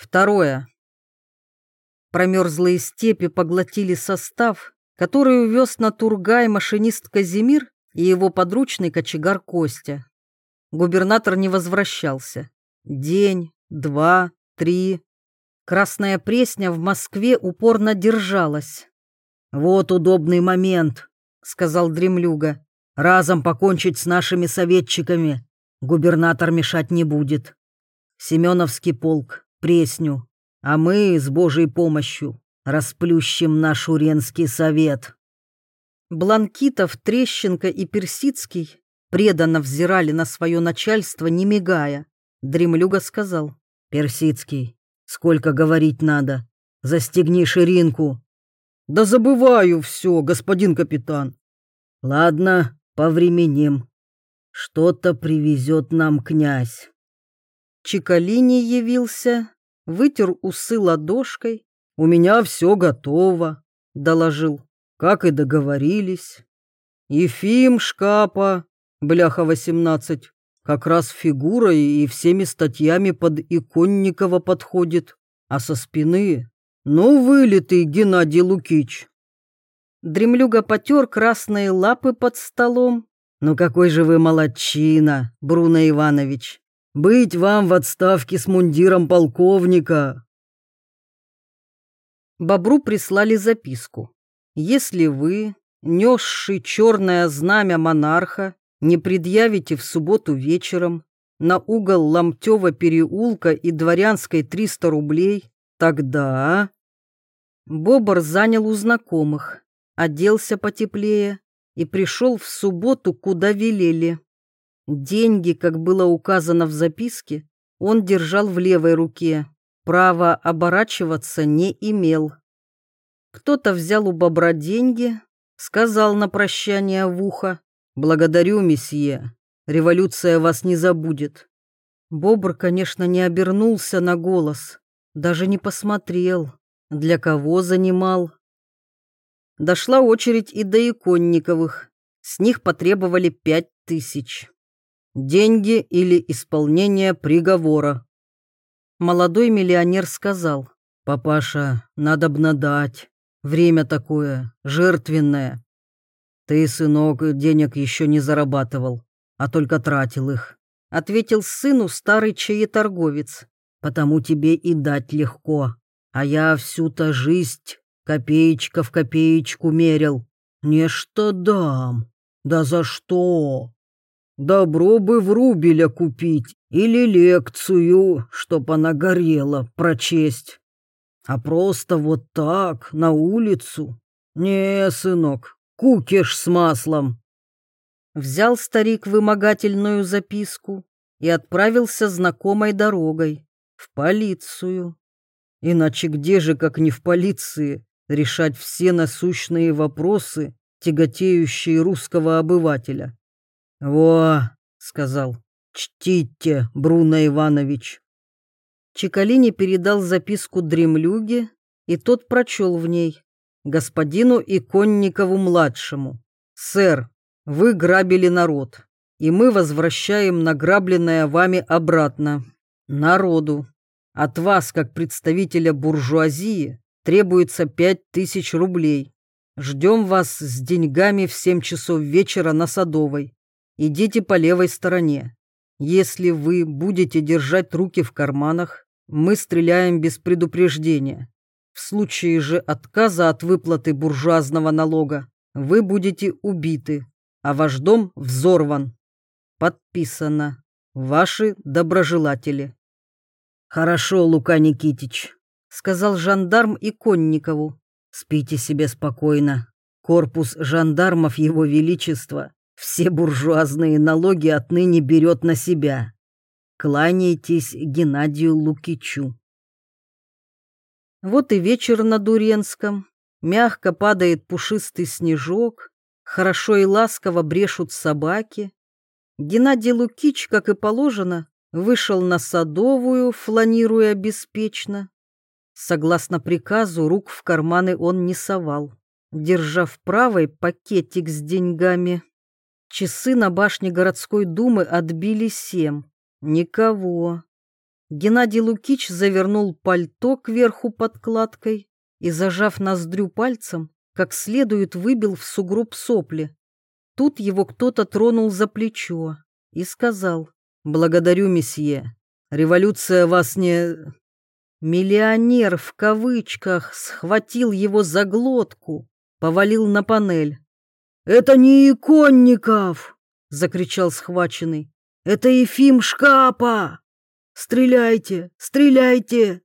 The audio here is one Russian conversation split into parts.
Второе. Промерзлые степи поглотили состав, который увез на Тургай машинист Казимир и его подручный кочегар Костя. Губернатор не возвращался. День, два, три. Красная Пресня в Москве упорно держалась. «Вот удобный момент», — сказал Дремлюга. «Разом покончить с нашими советчиками. Губернатор мешать не будет. Семеновский полк, Пресню, а мы с Божьей помощью расплющим наш Уренский совет». Бланкитов, Трещенко и Персидский преданно взирали на свое начальство, не мигая. Дремлюга сказал. «Персидский, сколько говорить надо? Застегни ширинку». «Да забываю все, господин капитан». «Ладно, повременим. Что-то привезет нам князь». Чекалини явился, вытер усы ладошкой. «У меня все готово», — доложил, как и договорились. «Ефим Шкапа, бляха восемнадцать, как раз фигурой и всеми статьями под Иконникова подходит, а со спины, ну, вылитый Геннадий Лукич». Дремлюга потер красные лапы под столом. «Ну какой же вы молодчина, Бруно Иванович! Быть вам в отставке с мундиром полковника!» Бобру прислали записку. «Если вы, несший черное знамя монарха, не предъявите в субботу вечером на угол Ломтева переулка и Дворянской 300 рублей, тогда...» Бобр занял у знакомых, оделся потеплее и пришел в субботу, куда велели. Деньги, как было указано в записке, он держал в левой руке, право оборачиваться не имел. Кто-то взял у бобра деньги, сказал на прощание в ухо, «Благодарю, месье, революция вас не забудет». Бобр, конечно, не обернулся на голос, даже не посмотрел, для кого занимал. Дошла очередь и до Иконниковых, с них потребовали пять тысяч. Деньги или исполнение приговора. Молодой миллионер сказал, «Папаша, надо б надать. Время такое, жертвенное. Ты, сынок, денег еще не зарабатывал, а только тратил их», ответил сыну старый чаеторговец. «Потому тебе и дать легко, а я всю-то жизнь копеечка в копеечку мерил. Не что дам, да за что?» Добро бы в рубеля купить или лекцию, чтоб она горела, прочесть. А просто вот так, на улицу? Не, сынок, кукиш с маслом. Взял старик вымогательную записку и отправился знакомой дорогой, в полицию. Иначе где же, как не в полиции, решать все насущные вопросы, тяготеющие русского обывателя? «Во», — сказал, — «чтите, Бруно Иванович». Чекалини передал записку дремлюге, и тот прочел в ней «Господину Иконникову-младшему, сэр, вы грабили народ, и мы возвращаем награбленное вами обратно, народу. От вас, как представителя буржуазии, требуется пять тысяч рублей. Ждем вас с деньгами в семь часов вечера на Садовой идите по левой стороне. Если вы будете держать руки в карманах, мы стреляем без предупреждения. В случае же отказа от выплаты буржуазного налога вы будете убиты, а ваш дом взорван. Подписано. Ваши доброжелатели. Хорошо, Лука Никитич, сказал жандарм и Конникову. Спите себе спокойно. Корпус жандармов Его Величества все буржуазные налоги отныне берет на себя. Кланяйтесь Геннадию Лукичу. Вот и вечер на Дуренском. Мягко падает пушистый снежок, хорошо и ласково брешут собаки. Геннадий Лукич, как и положено, вышел на Садовую, фланируя беспечно. Согласно приказу, рук в карманы он не совал, держа в правой пакетик с деньгами. Часы на башне городской думы отбили семь. Никого. Геннадий Лукич завернул пальто кверху подкладкой и, зажав ноздрю пальцем, как следует выбил в сугроб сопли. Тут его кто-то тронул за плечо и сказал «Благодарю, месье. Революция вас не...» Миллионер в кавычках схватил его за глотку, повалил на панель. «Это не Иконников!» — закричал схваченный. «Это Ефим Шкапа! Стреляйте! Стреляйте!»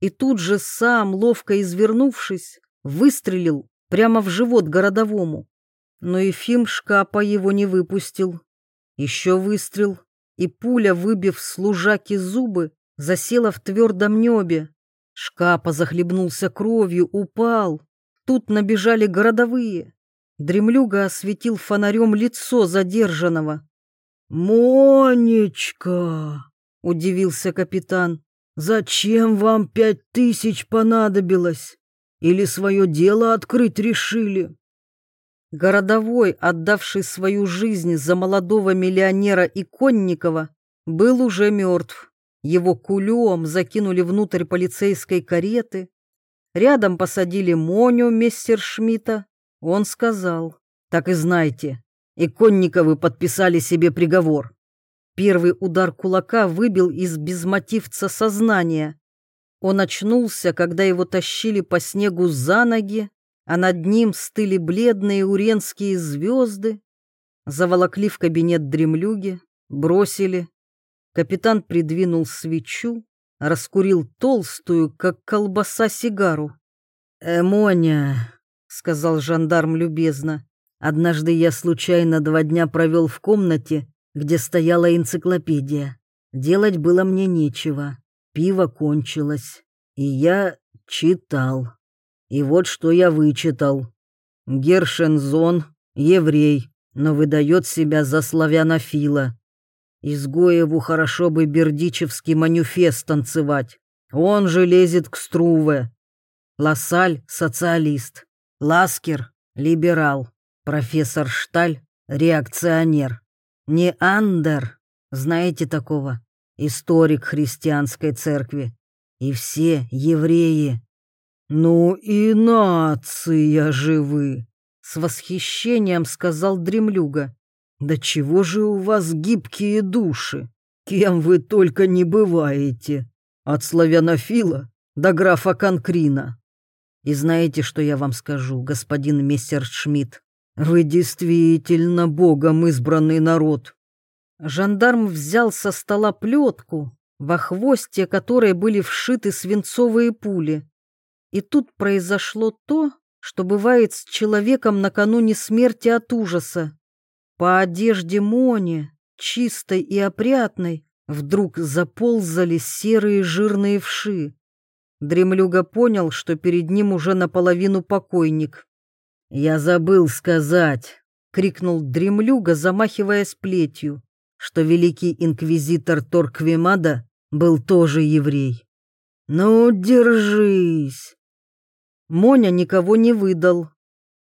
И тут же сам, ловко извернувшись, выстрелил прямо в живот городовому. Но Ефим Шкапа его не выпустил. Еще выстрел, и пуля, выбив служаки зубы, засела в твердом небе. Шкапа захлебнулся кровью, упал. Тут набежали городовые. Дремлюга осветил фонарем лицо задержанного. «Монечка!» — удивился капитан. «Зачем вам пять тысяч понадобилось? Или свое дело открыть решили?» Городовой, отдавший свою жизнь за молодого миллионера Иконникова, был уже мертв. Его кулем закинули внутрь полицейской кареты. Рядом посадили Моню Мессершмитта. Он сказал, так и знайте, Иконниковы подписали себе приговор. Первый удар кулака выбил из безмотивца сознания. Он очнулся, когда его тащили по снегу за ноги, а над ним стыли бледные уренские звезды. Заволокли в кабинет дремлюги, бросили, Капитан придвинул свечу, раскурил толстую, как колбаса, сигару. «Эмоня», — сказал жандарм любезно, — «однажды я случайно два дня провел в комнате, где стояла энциклопедия. Делать было мне нечего, пиво кончилось, и я читал. И вот что я вычитал. Гершензон, еврей, но выдает себя за славянофила. Изгоеву хорошо бы бердичевский манифест танцевать. Он же лезет к Струве. Лассаль — социалист. Ласкер — либерал. Профессор Шталь — реакционер. Не Андер, знаете такого? Историк христианской церкви. И все евреи. «Ну и нация живы!» — с восхищением сказал Дремлюга. Да чего же у вас гибкие души? Кем вы только не бываете. От славянофила до графа Конкрина. И знаете, что я вам скажу, господин мистер Шмидт? Вы действительно богом избранный народ. Жандарм взял со стола плетку, во хвосте которой были вшиты свинцовые пули. И тут произошло то, что бывает с человеком накануне смерти от ужаса. По одежде Мони, чистой и опрятной, вдруг заползали серые жирные вши. Дремлюга понял, что перед ним уже наполовину покойник. «Я забыл сказать», — крикнул Дремлюга, замахиваясь плетью, что великий инквизитор Торквемада был тоже еврей. «Ну, держись!» Моня никого не выдал.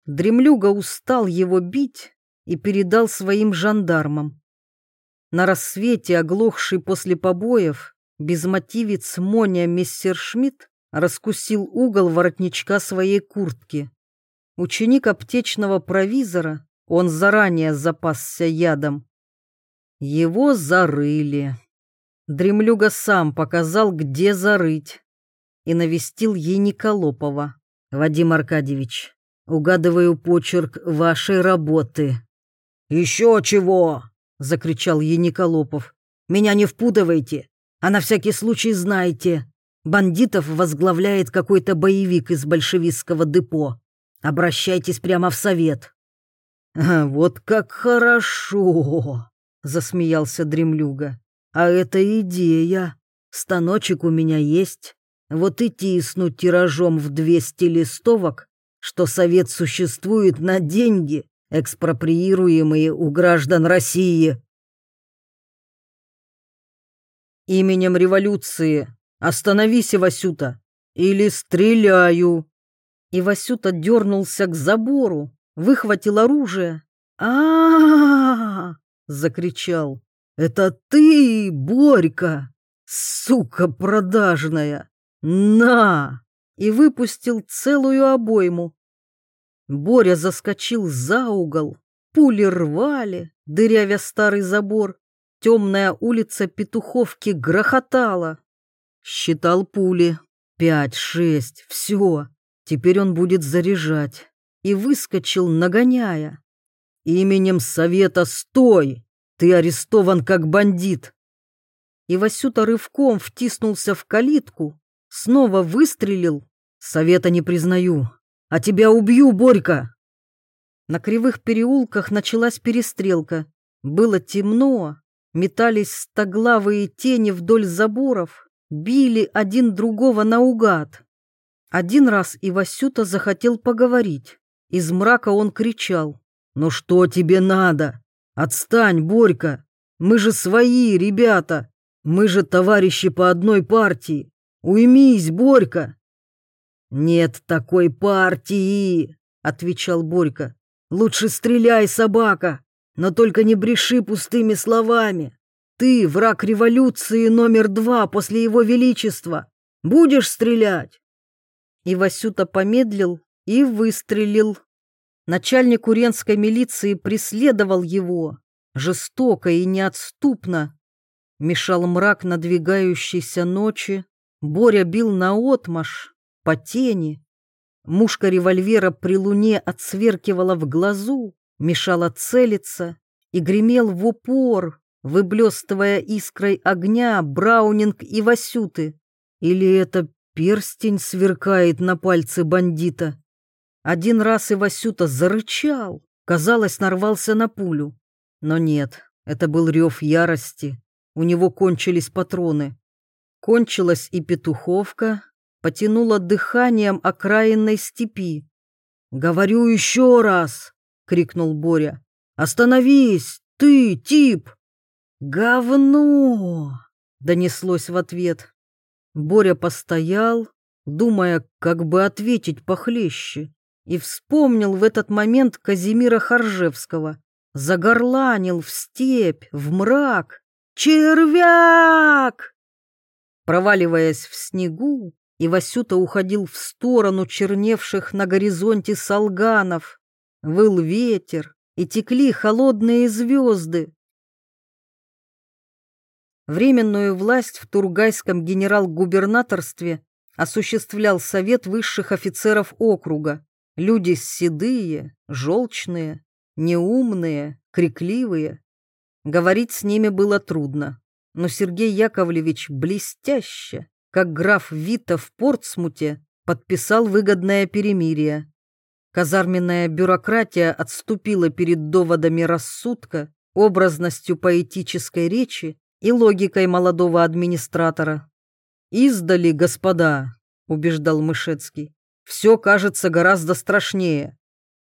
Дремлюга устал его бить, и передал своим жандармам. На рассвете, оглохший после побоев, безмотивец Моня Мессершмитт раскусил угол воротничка своей куртки. Ученик аптечного провизора, он заранее запасся ядом. Его зарыли. Дремлюга сам показал, где зарыть, и навестил Ениколопова. «Вадим Аркадьевич, угадываю почерк вашей работы». «Еще чего!» — закричал Яниколопов. «Меня не впутывайте, а на всякий случай знайте. Бандитов возглавляет какой-то боевик из большевистского депо. Обращайтесь прямо в совет». «А вот как хорошо!» — засмеялся Дремлюга. «А это идея. Станочек у меня есть. Вот и тиснуть тиражом в двести листовок, что совет существует на деньги, экспроприируемые у граждан России. Именем революции остановись, Васюта, или стреляю. И Васюта дернулся к забору, выхватил оружие. -а, -а закричал. «Это ты, Борька! Сука продажная! На!» и выпустил целую обойму. Боря заскочил за угол, пули рвали, дырявя старый забор. Темная улица Петуховки грохотала. Считал пули. Пять, шесть, все. Теперь он будет заряжать. И выскочил, нагоняя. «Именем совета стой! Ты арестован как бандит!» И Васюта рывком втиснулся в калитку, снова выстрелил. «Совета не признаю, а тебя убью, Борька!» На кривых переулках началась перестрелка. Было темно, метались стоглавые тени вдоль заборов, били один другого наугад. Один раз Ивасюта захотел поговорить. Из мрака он кричал. «Ну что тебе надо? Отстань, Борька! Мы же свои, ребята! Мы же товарищи по одной партии! Уймись, Борька!» «Нет такой партии!» — отвечал Борька. «Лучше стреляй, собака, но только не бреши пустыми словами. Ты враг революции номер два после его величества. Будешь стрелять?» И Васюта помедлил и выстрелил. Начальник уренской милиции преследовал его, жестоко и неотступно. Мешал мрак надвигающейся ночи, Боря бил наотмашь, по тени. Мушка револьвера при луне отсверкивала в глазу, мешала целиться и гремел в упор, выблестывая искрой огня Браунинг и Васюты. Или это Перстень сверкает на пальце бандита. Один раз и Васюта зарычал, казалось, нарвался на пулю. Но нет, это был рев ярости. У него кончились патроны. Кончилась и петуховка, потянула дыханием окраинной степи. «Говорю еще раз!» — крикнул Боря. «Остановись! Ты, тип!» «Говно!» — донеслось в ответ. Боря постоял, думая, как бы ответить похлеще, и вспомнил в этот момент Казимира Харжевского. Загорланил в степь, в мрак. «Червяк!» Проваливаясь в снегу, Ивасюта уходил в сторону черневших на горизонте солганов. Выл ветер, и текли холодные звезды. Временную власть в Тургайском генерал-губернаторстве осуществлял совет высших офицеров округа. Люди седые, желчные, неумные, крикливые. Говорить с ними было трудно, но Сергей Яковлевич блестяще, как граф Вита в Портсмуте, подписал выгодное перемирие. Казарменная бюрократия отступила перед доводами рассудка, образностью поэтической речи и логикой молодого администратора. «Издали, господа», — убеждал Мышецкий, — «все кажется гораздо страшнее.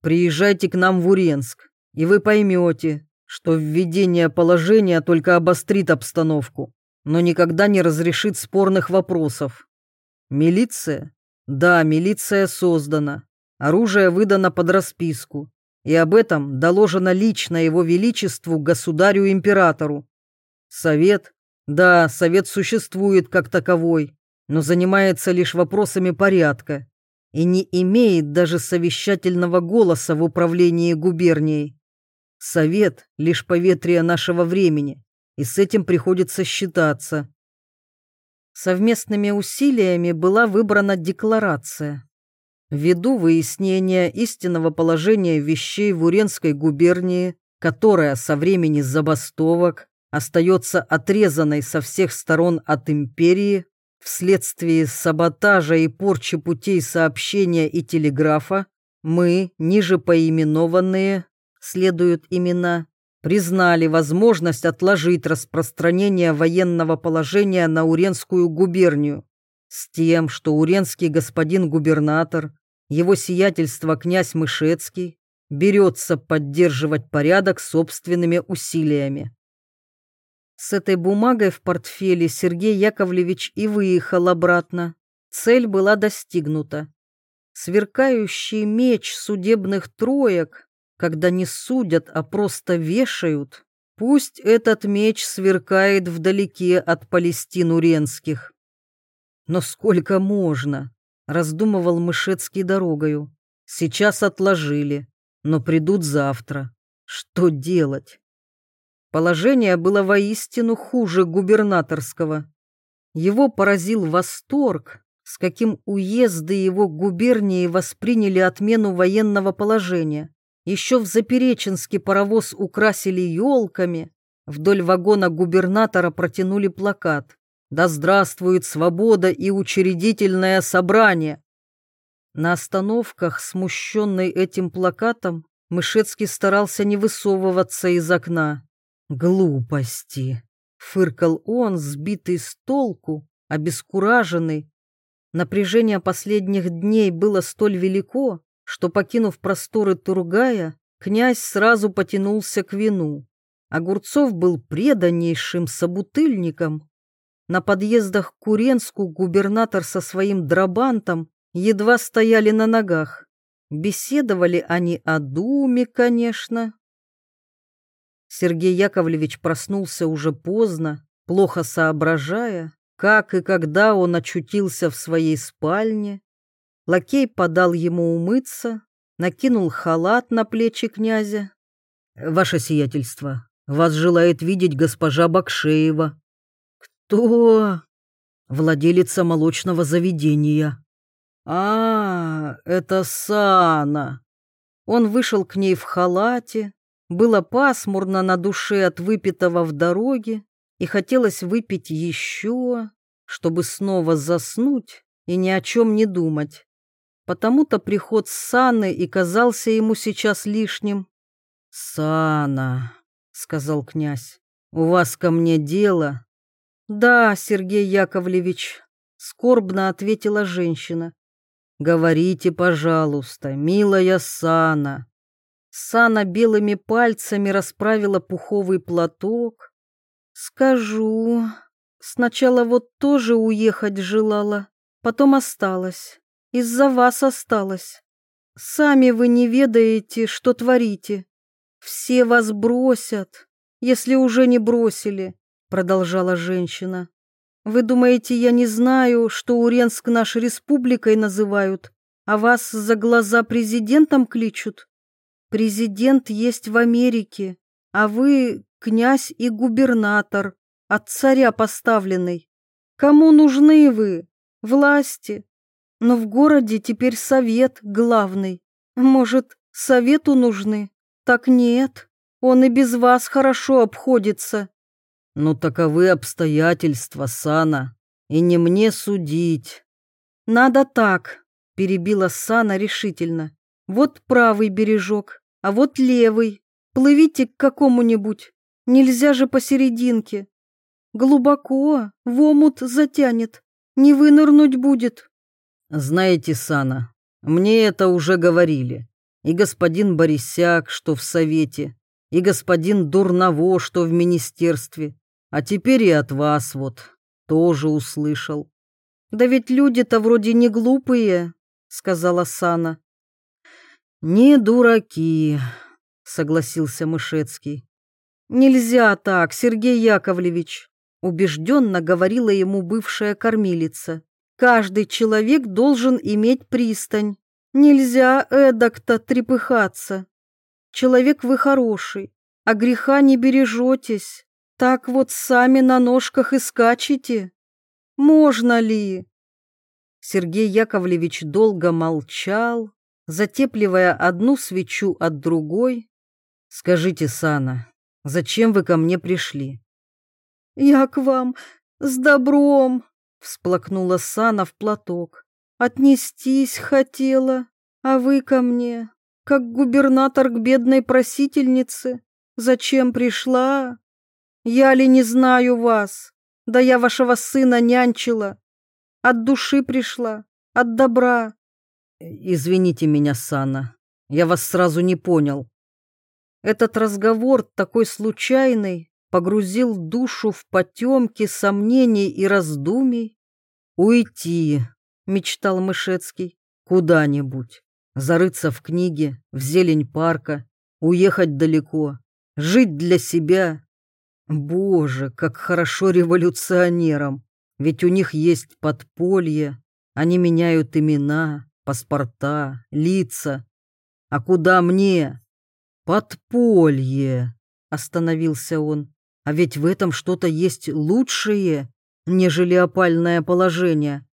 Приезжайте к нам в Уренск, и вы поймете, что введение положения только обострит обстановку, но никогда не разрешит спорных вопросов. Милиция? Да, милиция создана. Оружие выдано под расписку, и об этом доложено лично его величеству государю-императору. Совет? Да, совет существует как таковой, но занимается лишь вопросами порядка и не имеет даже совещательного голоса в управлении губернией. Совет — лишь поветрие нашего времени, и с этим приходится считаться. Совместными усилиями была выбрана декларация. Ввиду выяснения истинного положения вещей в Уренской губернии, которая со времени забастовок остается отрезанной со всех сторон от империи вследствие саботажа и порчи путей сообщения и телеграфа, мы, ниже поименованные, следуют имена, признали возможность отложить распространение военного положения на Уренскую губернию с тем, что уренский господин губернатор, его сиятельство князь Мышецкий, берется поддерживать порядок собственными усилиями. С этой бумагой в портфеле Сергей Яковлевич и выехал обратно. Цель была достигнута. Сверкающий меч судебных троек, когда не судят, а просто вешают, Пусть этот меч сверкает вдалеке от Палестин Уренских. Но сколько можно? Раздумывал Мышецкий дорогою. Сейчас отложили, но придут завтра. Что делать? Положение было воистину хуже губернаторского. Его поразил восторг, с каким уезды его губернии восприняли отмену военного положения. Еще в Запереченске паровоз украсили елками, вдоль вагона губернатора протянули плакат «Да здравствует свобода и учредительное собрание!». На остановках, смущенный этим плакатом, Мышецкий старался не высовываться из окна. «Глупости!» — фыркал он, сбитый с толку, обескураженный. Напряжение последних дней было столь велико, что, покинув просторы Тургая, князь сразу потянулся к вину. Огурцов был преданнейшим собутыльником. На подъездах к Куренску губернатор со своим драбантом едва стояли на ногах. Беседовали они о думе, конечно. Сергей Яковлевич проснулся уже поздно, плохо соображая, как и когда он очутился в своей спальне. Лакей подал ему умыться, накинул халат на плечи князя. «Ваше сиятельство, вас желает видеть госпожа Бакшеева». «Кто?» «Владелица молочного заведения». «А, это Сана». Он вышел к ней в халате. Было пасмурно на душе от выпитого в дороге, и хотелось выпить еще, чтобы снова заснуть и ни о чем не думать. Потому-то приход Саны и казался ему сейчас лишним. «Сана», — сказал князь, — «у вас ко мне дело?» «Да, Сергей Яковлевич», — скорбно ответила женщина. «Говорите, пожалуйста, милая Сана». Сана белыми пальцами расправила пуховый платок. «Скажу. Сначала вот тоже уехать желала, потом осталась. Из-за вас осталось. Сами вы не ведаете, что творите. Все вас бросят, если уже не бросили, продолжала женщина. Вы думаете, я не знаю, что Уренск нашей республикой называют, а вас за глаза президентом кличут? Президент есть в Америке, а вы князь и губернатор, от царя поставленный. Кому нужны вы? Власти, но в городе теперь совет главный. Может, совету нужны? Так нет, он и без вас хорошо обходится. Но таковы обстоятельства, Сана, и не мне судить. Надо так, перебила Сана решительно. Вот правый бережок, а вот левый. Плывите к какому-нибудь. Нельзя же посерединке. Глубоко, в омут затянет. Не вынырнуть будет. Знаете, Сана, мне это уже говорили. И господин Борисяк, что в совете, и господин Дурново, что в министерстве. А теперь и от вас вот тоже услышал. Да ведь люди-то вроде не глупые, сказала Сана. Не дураки, согласился Мышецкий. Нельзя так, Сергей Яковлевич, убежденно говорила ему бывшая кормилица. Каждый человек должен иметь пристань. Нельзя эдак-то трепыхаться. Человек вы хороший, а греха не бережетесь. Так вот сами на ножках и скачете. Можно ли? Сергей Яковлевич долго молчал, затепливая одну свечу от другой. Скажите, Сана, зачем вы ко мне пришли? Я к вам с добром, Всплакнула Сана в платок. Отнестись хотела, а вы ко мне, как губернатор к бедной просительнице. Зачем пришла? Я ли не знаю вас? Да я вашего сына нянчила. От души пришла, от добра. Извините меня, Сана, я вас сразу не понял. Этот разговор такой случайный, погрузил душу в потемки сомнений и раздумий. «Уйти», — мечтал Мышецкий, — «куда-нибудь, зарыться в книге, в зелень парка, уехать далеко, жить для себя Боже, как хорошо революционерам! Ведь у них есть подполье, они меняют имена, паспорта, лица. А куда мне? Подполье, остановился он. А ведь в этом что-то есть лучшее, нежели опальное положение.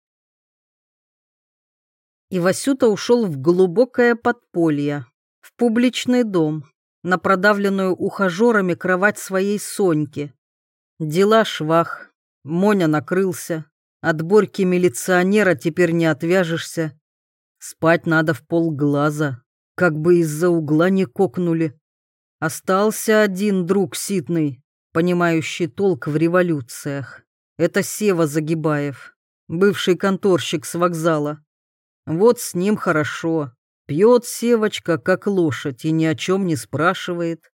И Васюта ушел в глубокое подполье, в публичный дом, на продавленную ухажерами кровать своей Соньки. Дела швах, Моня накрылся, от борьки милиционера теперь не отвяжешься. Спать надо в полглаза, как бы из-за угла не кокнули. Остался один друг ситный, понимающий толк в революциях. Это Сева Загибаев, бывший конторщик с вокзала. Вот с ним хорошо. Пьет Севочка, как лошадь, и ни о чем не спрашивает.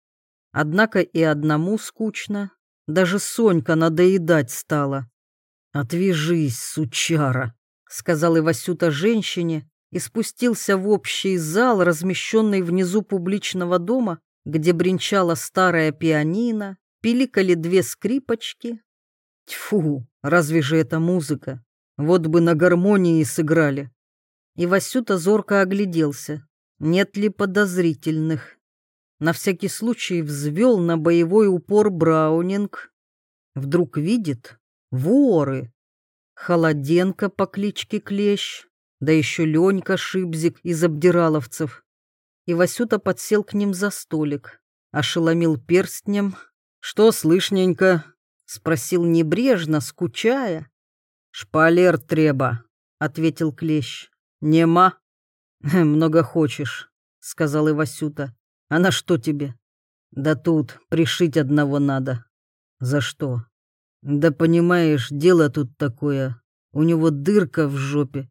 Однако и одному скучно. Даже Сонька надоедать стала. «Отвяжись, сучара», — сказал Ивасюта женщине и спустился в общий зал, размещенный внизу публичного дома, где бренчала старая пианино, пиликали две скрипочки. Тьфу, разве же это музыка? Вот бы на гармонии сыграли. И Васюта зорко огляделся, нет ли подозрительных на всякий случай взвел на боевой упор Браунинг. Вдруг видит воры. Холоденко по кличке Клещ, да еще Ленька Шибзик из обдираловцев. И Васюта подсел к ним за столик, ошеломил перстнем. «Что слышненько?» — спросил небрежно, скучая. «Шпалер треба», — ответил Клещ. «Нема?» «Много хочешь», — сказал Ивасюта. А на что тебе? Да тут пришить одного надо. За что? Да понимаешь, дело тут такое. У него дырка в жопе.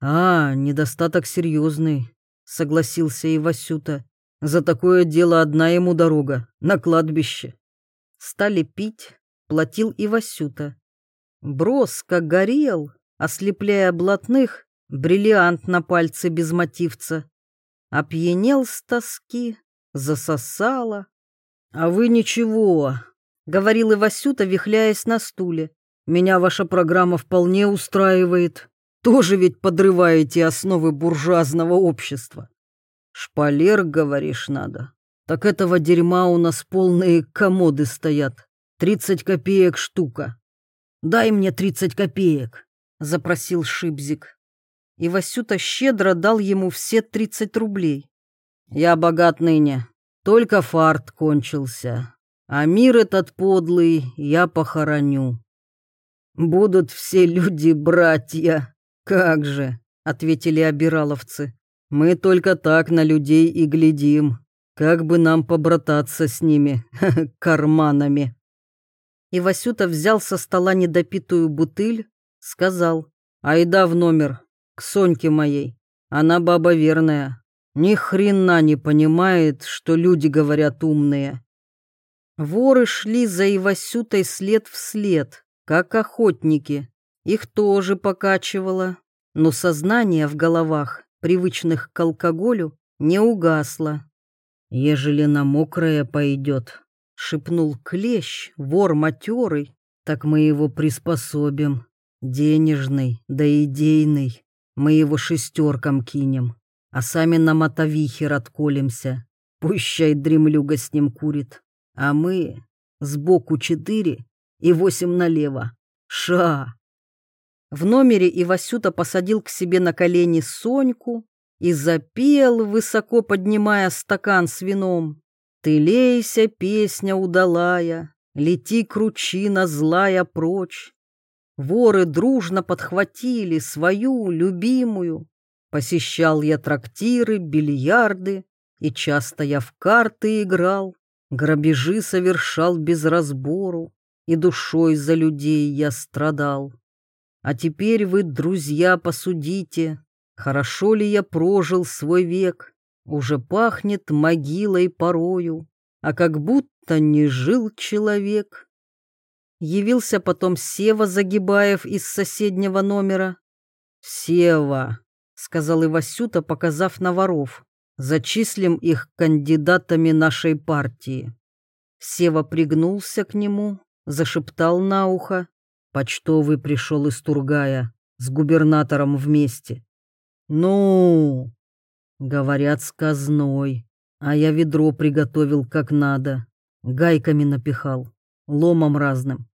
А, недостаток серьезный, согласился и Васюта. За такое дело одна ему дорога, на кладбище. Стали пить, платил и Васюта. Броско горел, ослепляя блатных, бриллиант на пальце без мотивца. Опьянел с тоски, засосало. «А вы ничего», — говорил Ивасюта, вихляясь на стуле. «Меня ваша программа вполне устраивает. Тоже ведь подрываете основы буржуазного общества. Шпалер, говоришь, надо. Так этого дерьма у нас полные комоды стоят. Тридцать копеек штука. Дай мне тридцать копеек», — запросил Шибзик. И Васюта щедро дал ему все тридцать рублей. Я богат ныне, только фарт кончился, а мир этот подлый я похороню. Будут все люди братья, как же, ответили обираловцы. Мы только так на людей и глядим, как бы нам побрататься с ними, карманами. И Васюта взял со стола недопитую бутыль, сказал, айда в номер, к Соньке моей, она баба верная, ни хрена не понимает, что люди говорят умные. Воры шли за Ивасютой след в след, как охотники. Их тоже покачивало, но сознание в головах, привычных к алкоголю, не угасло. «Ежели на мокрое пойдет», — шепнул клещ, вор матерый, «так мы его приспособим. Денежный, да идейный, мы его шестеркам кинем» а сами на мотовихе отколемся. Пущай дремлюга с ним курит. А мы сбоку четыре и восемь налево. Ша! В номере Ивасюта посадил к себе на колени Соньку и запел, высоко поднимая стакан с вином. «Ты лейся, песня удалая, лети кручина злая прочь». Воры дружно подхватили свою любимую, Посещал я трактиры, бильярды, и часто я в карты играл, грабежи совершал без разбору, и душой за людей я страдал. А теперь вы, друзья, посудите, хорошо ли я прожил свой век, уже пахнет могилой порою, а как будто не жил человек. Явился потом Сева Загибаев из соседнего номера. «Сева, сказал Ивасюта, показав на воров. Зачислим их кандидатами нашей партии. Сева пригнулся к нему, зашептал на ухо. Почтовый пришел из Тургая, с губернатором вместе. «Ну?» Говорят, с казной. А я ведро приготовил как надо. Гайками напихал, ломом разным.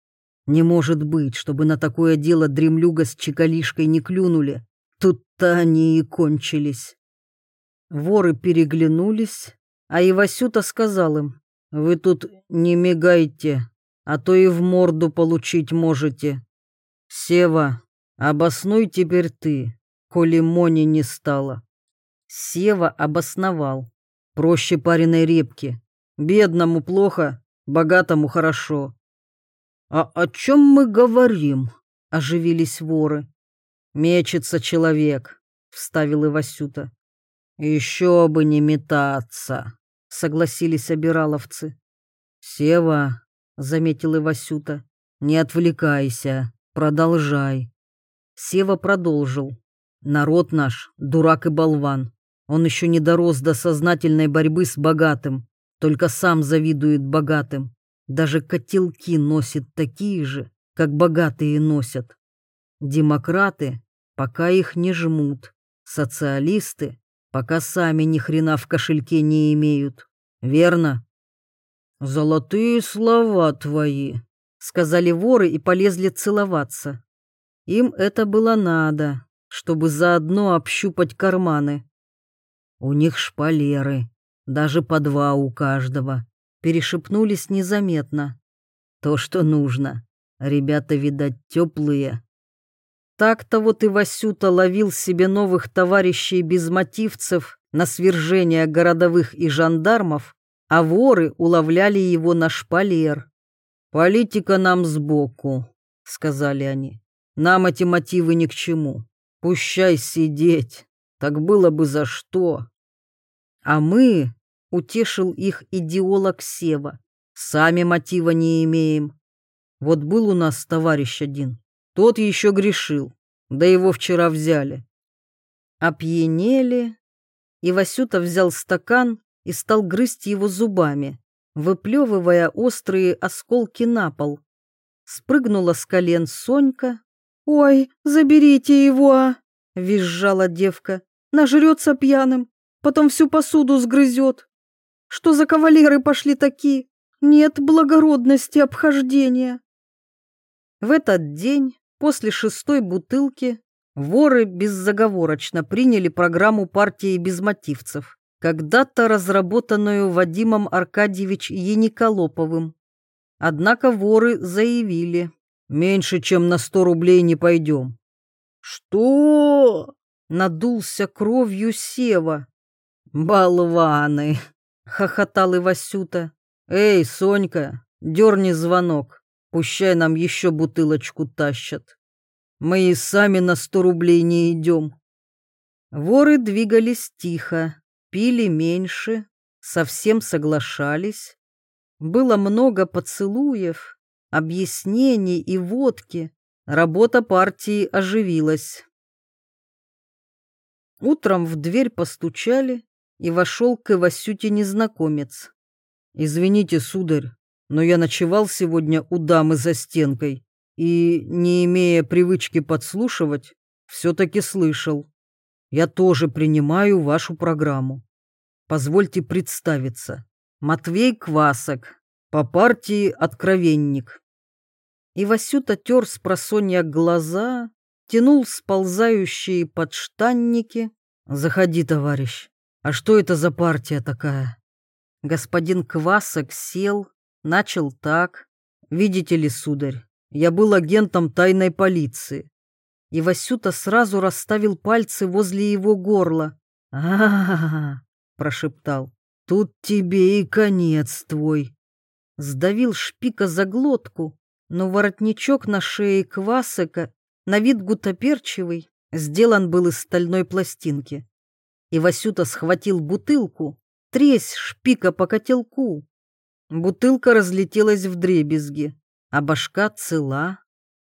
Не может быть, чтобы на такое дело дремлюга с чекалишкой не клюнули. Тут-то они и кончились. Воры переглянулись, а Ивасюта сказал им, «Вы тут не мигайте, а то и в морду получить можете. Сева, обоснуй теперь ты, коли Мони не стало». Сева обосновал. Проще пареной репки. Бедному плохо, богатому хорошо. «А о чем мы говорим?» — оживились воры. «Мечется человек», — вставил Ивасюта. «Еще бы не метаться», — согласились обираловцы. «Сева», — заметил Ивасюта, — «не отвлекайся, продолжай». Сева продолжил. «Народ наш — дурак и болван. Он еще не дорос до сознательной борьбы с богатым, только сам завидует богатым. Даже котелки носит такие же, как богатые носят. Демократы пока их не жмут, социалисты пока сами ни хрена в кошельке не имеют. Верно? Золотые слова твои, сказали воры и полезли целоваться. Им это было надо, чтобы заодно общупать карманы. У них шпалеры, даже по два у каждого. Перешепнулись незаметно. То, что нужно. Ребята, видать, теплые. Так-то вот и Васюта ловил себе новых товарищей-безмотивцев на свержение городовых и жандармов, а воры уловляли его на шпалер. «Политика нам сбоку», — сказали они. «Нам эти мотивы ни к чему. Пущай сидеть. Так было бы за что. А мы, — утешил их идеолог Сева, — сами мотива не имеем. Вот был у нас товарищ один, тот еще грешил, да его вчера взяли. Опьянели, и Васюта взял стакан и стал грызть его зубами, выплевывая острые осколки на пол. Спрыгнула с колен Сонька. «Ой, заберите его!» — визжала девка нажрется пьяным, потом всю посуду сгрызет. Что за кавалеры пошли такие? Нет благородности обхождения. В этот день, после шестой бутылки, воры беззаговорочно приняли программу партии безмотивцев, когда-то разработанную Вадимом Аркадьевич Ениколоповым. Однако воры заявили, меньше чем на сто рублей не пойдем. «Что?» надулся кровью Сева. «Болваны!» — хохотал Ивасюта. «Эй, Сонька, дерни звонок, пущай нам еще бутылочку тащат. Мы и сами на сто рублей не идем». Воры двигались тихо, пили меньше, совсем соглашались. Было много поцелуев, объяснений и водки. Работа партии оживилась. Утром в дверь постучали, и вошел к Ивасюте незнакомец. «Извините, сударь, но я ночевал сегодня у дамы за стенкой и, не имея привычки подслушивать, все-таки слышал. Я тоже принимаю вашу программу. Позвольте представиться. Матвей Квасок, по партии «Откровенник». И Васюта тер с просонья глаза, тянул сползающие подштанники. «Заходи, товарищ. А что это за партия такая?» Господин Квасок сел, начал так. «Видите ли, сударь, я был агентом тайной полиции». И Васюта сразу расставил пальцы возле его горла. а, прошептал. «Тут тебе и конец твой». Сдавил шпика за глотку, но воротничок на шее Квасека на вид гутоперчивый, сделан был из стальной пластинки. И Васюта схватил бутылку, тресь шпика по котелку. Бутылка разлетелась в дребезги, а башка цела.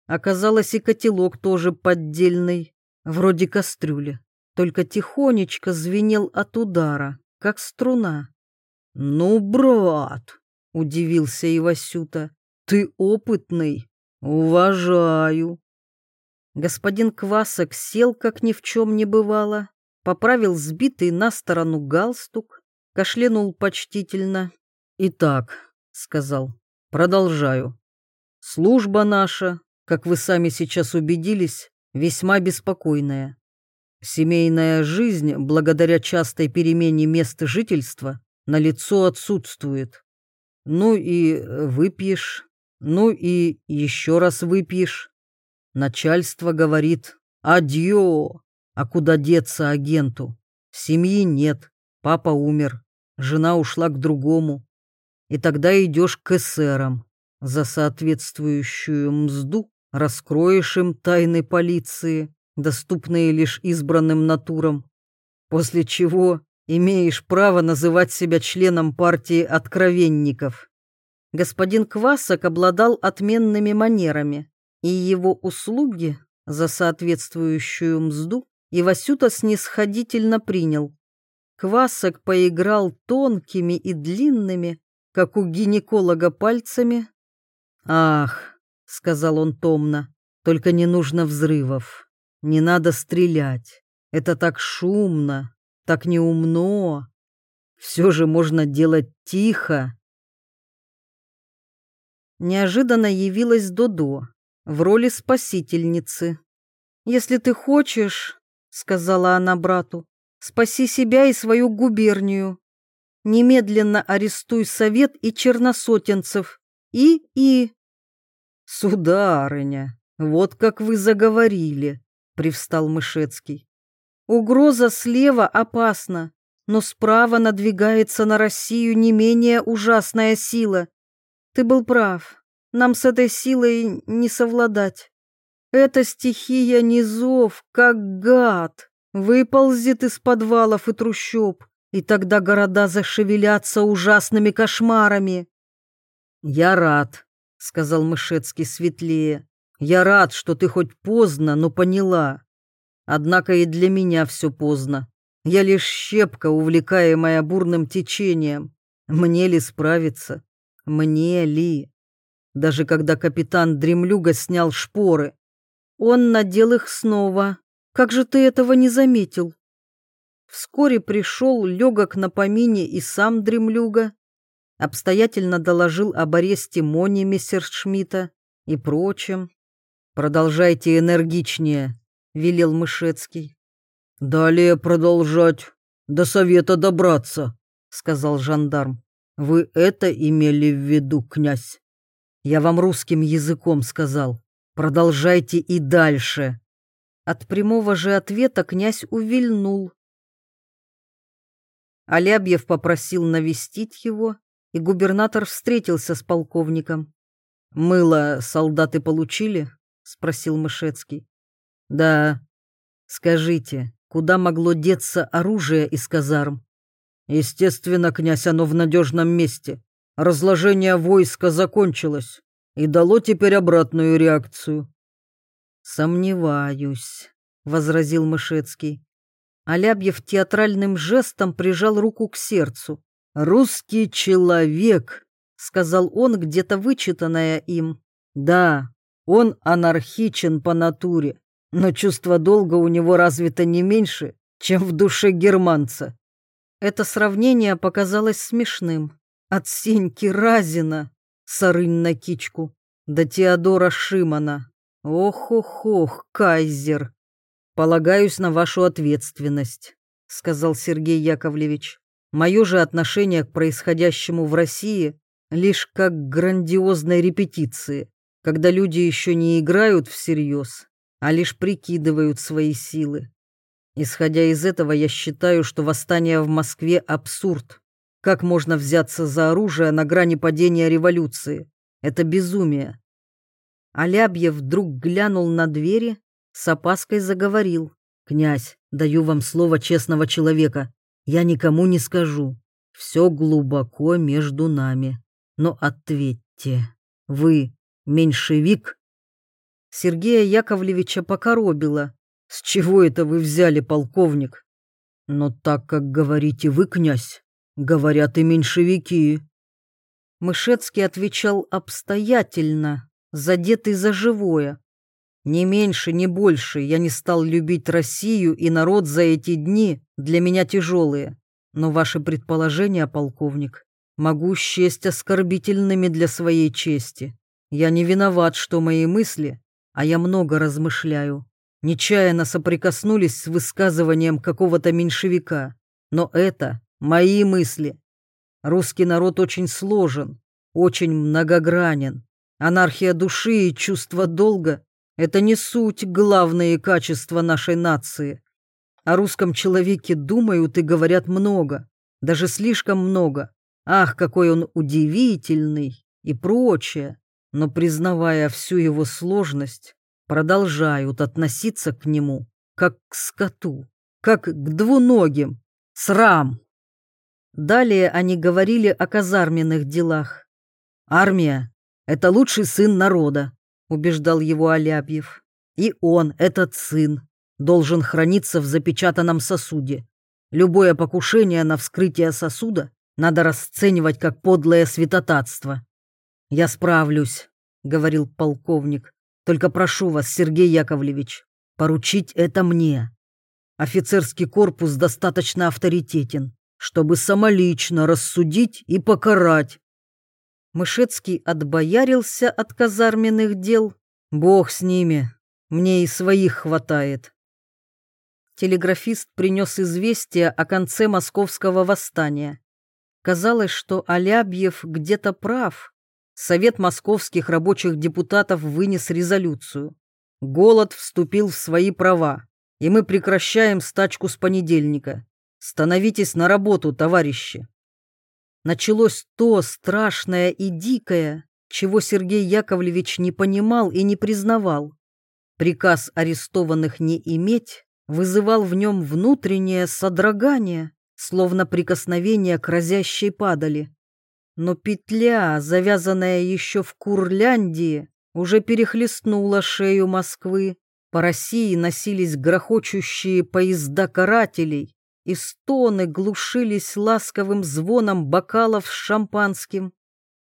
Оказалось, и котелок тоже поддельный, вроде кастрюли, только тихонечко звенел от удара, как струна. «Ну, брат!» — удивился Ивасюта. «Ты опытный. Уважаю». Господин Квасок сел, как ни в чем не бывало, поправил сбитый на сторону галстук, кашлянул почтительно. «Итак», — сказал, — «продолжаю. Служба наша, как вы сами сейчас убедились, весьма беспокойная. Семейная жизнь, благодаря частой перемене места жительства, на лицо отсутствует. Ну и выпьешь, ну и еще раз выпьешь. Начальство говорит «Адьё!» А куда деться агенту? Семьи нет, папа умер, жена ушла к другому. И тогда идешь к эсерам. За соответствующую мзду раскроешь им тайны полиции, доступные лишь избранным натурам. После чего имеешь право называть себя членом партии откровенников. Господин Квасок обладал отменными манерами, и его услуги за соответствующую мзду Ивасюта снисходительно принял. Квасок поиграл тонкими и длинными, как у гинеколога пальцами. «Ах», — сказал он томно, — «только не нужно взрывов, не надо стрелять, это так шумно, так неумно, все же можно делать тихо». Неожиданно явилась Додо в роли спасительницы. «Если ты хочешь, — сказала она брату, — спаси себя и свою губернию. Немедленно арестуй совет и черносотенцев. И, и... Сударыня, вот как вы заговорили, — привстал Мышецкий. Угроза слева опасна, но справа надвигается на Россию не менее ужасная сила. Ты был прав, нам с этой силой не совладать. Эта стихия низов, как гад, выползет из подвалов и трущоб, и тогда города зашевелятся ужасными кошмарами. «Я рад», — сказал Мышецкий светлее. «Я рад, что ты хоть поздно, но поняла. Однако и для меня все поздно. Я лишь щепка, увлекаемая бурным течением. Мне ли справиться? Мне ли?» Даже когда капитан Дремлюга снял шпоры, он надел их снова. Как же ты этого не заметил? Вскоре пришел легок на помине и сам дремлюга, обстоятельно доложил об аресте Мони Мессершмитта и прочем. «Продолжайте энергичнее», — велел Мышецкий. «Далее продолжать, до совета добраться», — сказал жандарм. «Вы это имели в виду, князь?» «Я вам русским языком сказал. Продолжайте и дальше. От прямого же ответа князь увильнул. Алябьев попросил навестить его, и губернатор встретился с полковником. «Мыло солдаты получили?» — спросил Мышецкий. «Да. Скажите, куда могло деться оружие из казарм?» «Естественно, князь, оно в надежном месте. Разложение войска закончилось и дало теперь обратную реакцию. «Сомневаюсь», — возразил Мышецкий. Алябьев театральным жестом прижал руку к сердцу. «Русский человек», — сказал он, где-то вычитанное им. «Да, он анархичен по натуре, но чувство долга у него развито не меньше, чем в душе германца». Это сравнение показалось смешным. От Сеньки Разина Сарынь на кичку, до Теодора Шимана. Ох-ох-ох, кайзер. Полагаюсь на вашу ответственность, сказал Сергей Яковлевич. Мое же отношение к происходящему в России лишь как к грандиозной репетиции, когда люди еще не играют всерьез, а лишь прикидывают свои силы. Исходя из этого, я считаю, что восстание в Москве – абсурд. Как можно взяться за оружие на грани падения революции? Это безумие. Алябьев вдруг глянул на двери, с опаской заговорил. «Князь, даю вам слово честного человека. Я никому не скажу. Все глубоко между нами. Но ответьте, вы меньшевик?» Сергея Яковлевича покоробило. «С чего это вы взяли, полковник?» «Но так, как говорите вы, князь, Говорят и меньшевики. Мышецкий отвечал обстоятельно, задетый за живое. Не меньше, не больше я не стал любить Россию и народ за эти дни, для меня тяжелые. Но ваши предположения, полковник, могу счесть оскорбительными для своей чести. Я не виноват, что мои мысли, а я много размышляю, нечаянно соприкоснулись с высказыванием какого-то меньшевика. Но это мои мысли. Русский народ очень сложен, очень многогранен. Анархия души и чувство долга – это не суть главные качества нашей нации. О русском человеке думают и говорят много, даже слишком много. Ах, какой он удивительный и прочее. Но признавая всю его сложность, продолжают относиться к нему как к скоту, как к двуногим. Срам! Далее они говорили о казарменных делах. «Армия — это лучший сын народа», — убеждал его Алябьев. «И он, этот сын, должен храниться в запечатанном сосуде. Любое покушение на вскрытие сосуда надо расценивать как подлое святотатство». «Я справлюсь», — говорил полковник. «Только прошу вас, Сергей Яковлевич, поручить это мне. Офицерский корпус достаточно авторитетен чтобы самолично рассудить и покарать. Мышецкий отбоярился от казарменных дел. Бог с ними, мне и своих хватает. Телеграфист принес известие о конце московского восстания. Казалось, что Алябьев где-то прав. Совет московских рабочих депутатов вынес резолюцию. Голод вступил в свои права, и мы прекращаем стачку с понедельника. Становитесь на работу, товарищи. Началось то страшное и дикое, чего Сергей Яковлевич не понимал и не признавал. Приказ арестованных не иметь вызывал в нем внутреннее содрогание, словно прикосновение к разящей падали. Но петля, завязанная еще в Курляндии, уже перехлестнула шею Москвы. По России носились грохочущие поезда карателей, и стоны глушились ласковым звоном бокалов с шампанским.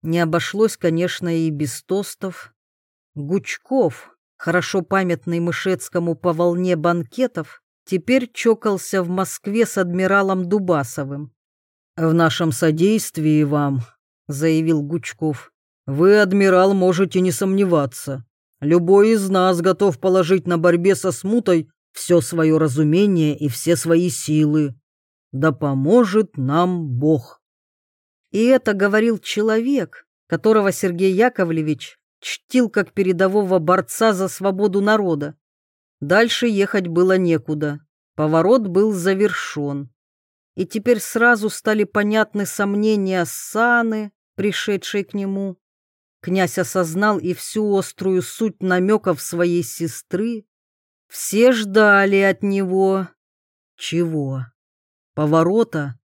Не обошлось, конечно, и без тостов. Гучков, хорошо памятный Мышецкому по волне банкетов, теперь чокался в Москве с адмиралом Дубасовым. «В нашем содействии вам», — заявил Гучков, — «вы, адмирал, можете не сомневаться. Любой из нас готов положить на борьбе со смутой все свое разумение и все свои силы. Да поможет нам Бог. И это говорил человек, которого Сергей Яковлевич чтил как передового борца за свободу народа. Дальше ехать было некуда. Поворот был завершен. И теперь сразу стали понятны сомнения Саны, пришедшей к нему. Князь осознал и всю острую суть намеков своей сестры, все ждали от него. Чего? Поворота